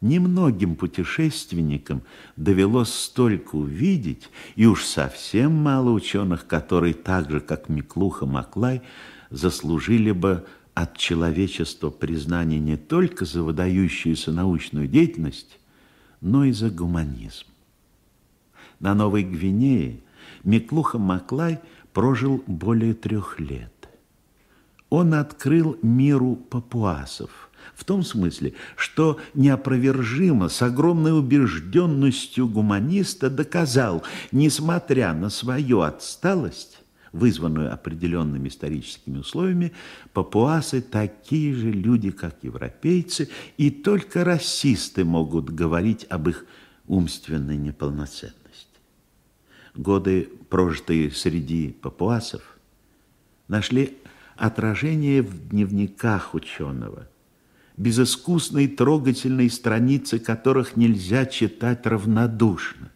Немногим путешественникам довелось столько увидеть, и уж совсем мало ученых, которые так же, как Миклуха Маклай, заслужили бы от человечества признание не только за выдающуюся научную деятельность, но и за гуманизм. На Новой Гвинее Миклуха Маклай прожил более трех лет. Он открыл миру папуасов, в том смысле, что неопровержимо, с огромной убежденностью гуманиста доказал, несмотря на свою отсталость, вызванную определенными историческими условиями, папуасы такие же люди, как европейцы, и только расисты могут говорить об их умственной неполноценности. Годы, прожитые среди папуасов, нашли отражение в дневниках ученого, безыскусной трогательной страницы которых нельзя читать равнодушно.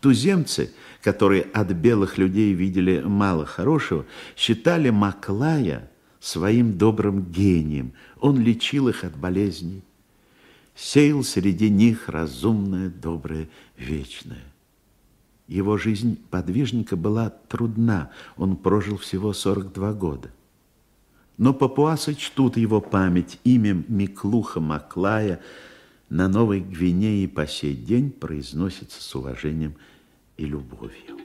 Туземцы, которые от белых людей видели мало хорошего, считали Маклая своим добрым гением. Он лечил их от болезней, сеял среди них разумное, доброе, вечное. Его жизнь подвижника была трудна, он прожил всего 42 года. Но папуасы чтут его память, имя Миклуха Маклая – на Новой Гвинее по сей день произносится с уважением и любовью.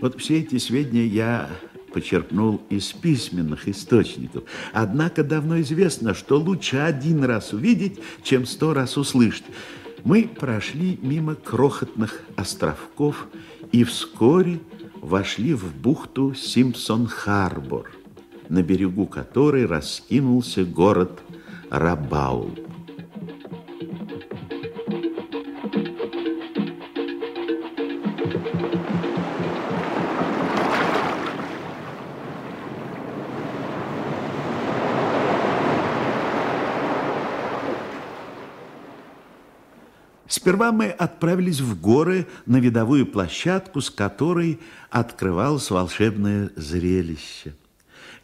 Вот все эти сведения я почерпнул из письменных источников. Однако давно известно, что лучше один раз увидеть, чем сто раз услышать. Мы прошли мимо крохотных островков и вскоре вошли в бухту Симпсон-Харбор, на берегу которой раскинулся город Рабаул. Сперва мы отправились в горы на видовую площадку, с которой открывалось волшебное зрелище.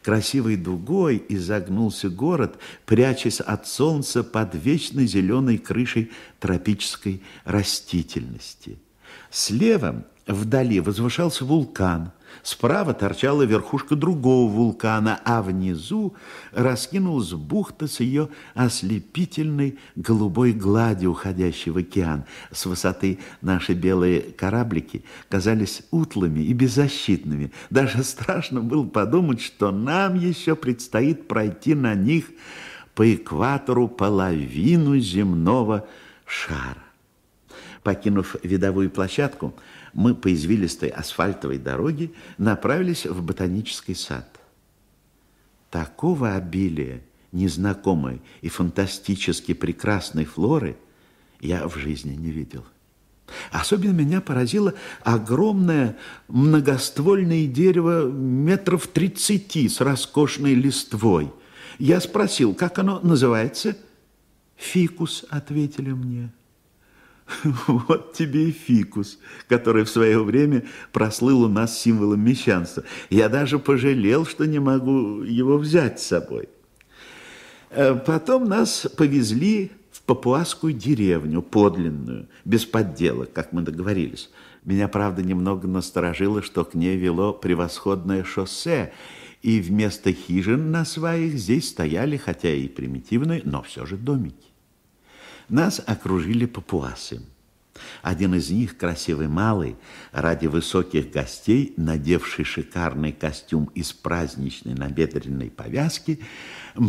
Красивой дугой изогнулся город, прячась от солнца под вечно зеленой крышей тропической растительности. Слева вдали возвышался вулкан – Справа торчала верхушка другого вулкана, а внизу раскинулась бухта с ее ослепительной голубой гладью, уходящей в океан. С высоты наши белые кораблики казались утлыми и беззащитными. Даже страшно было подумать, что нам еще предстоит пройти на них по экватору половину земного шара. Покинув видовую площадку, мы по извилистой асфальтовой дороге направились в ботанический сад. Такого обилия незнакомой и фантастически прекрасной флоры я в жизни не видел. Особенно меня поразило огромное многоствольное дерево метров тридцати с роскошной листвой. Я спросил, как оно называется? «Фикус», — ответили мне. Вот тебе и фикус, который в свое время прослыл у нас символом мещанства. Я даже пожалел, что не могу его взять с собой. Э, потом нас повезли в папуасскую деревню, подлинную, без подделок, как мы договорились. Меня, правда, немного насторожило, что к ней вело превосходное шоссе, и вместо хижин на сваях здесь стояли, хотя и примитивные, но все же домики. Нас окружили папуасы. Один из них, красивый малый, ради высоких гостей, надевший шикарный костюм из праздничной набедренной повязки,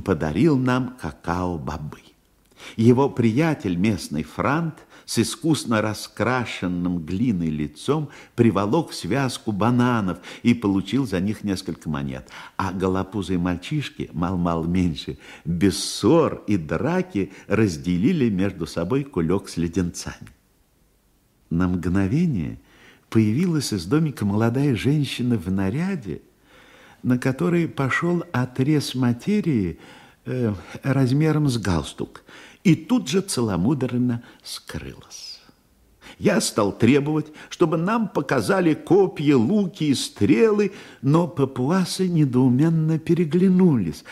подарил нам какао-бобы. Его приятель, местный франт, с искусно раскрашенным глиной лицом приволок связку бананов и получил за них несколько монет. А голопузые мальчишки, мал-мал меньше, без ссор и драки разделили между собой кулек с леденцами. На мгновение появилась из домика молодая женщина в наряде, на который пошел отрез материи э, размером с галстук – и тут же целомудренно скрылась. Я стал требовать, чтобы нам показали копья, луки и стрелы, но папуасы недоуменно переглянулись.